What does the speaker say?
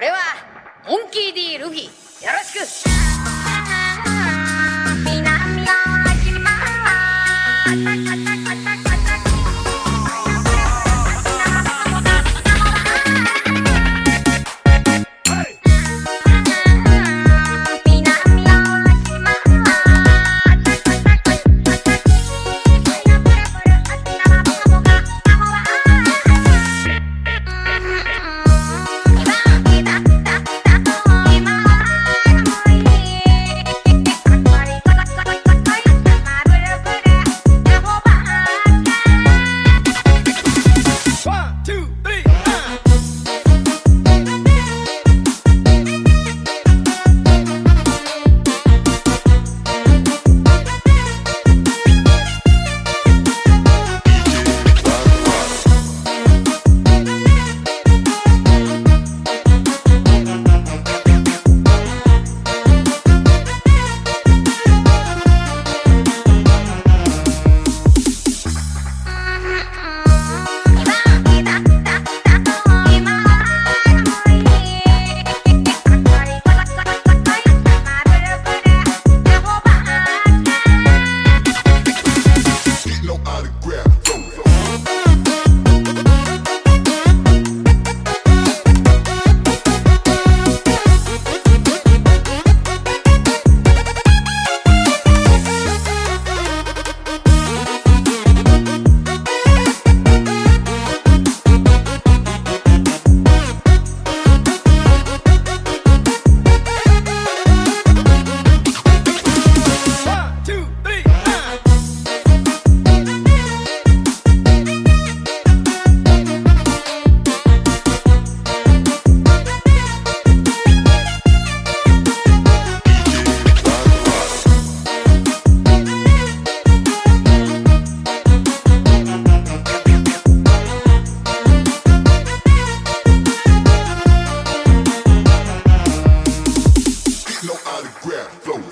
俺はモンキー D ルフィ。よろしく。boom